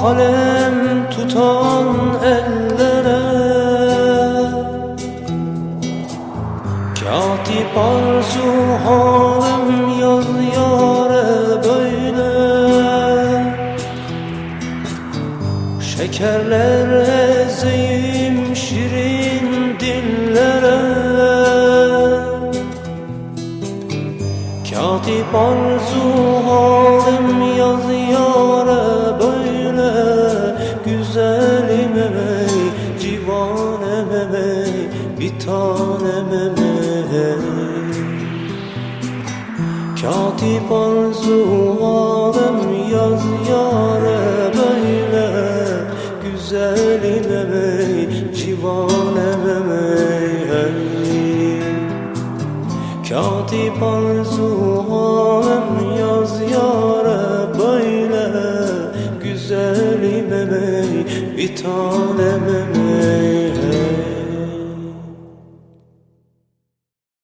kalem tutan ellere. Katip arzu halim yaz yare böyle. Şekerler ezeyim şirin dillere. Katip arzu halim bir tanem Katip arzu halim yaz yare böyle Güzelim ey, civanem ey Katip arzu halim yaz yare böyle Güzelim ey, bir tanem ey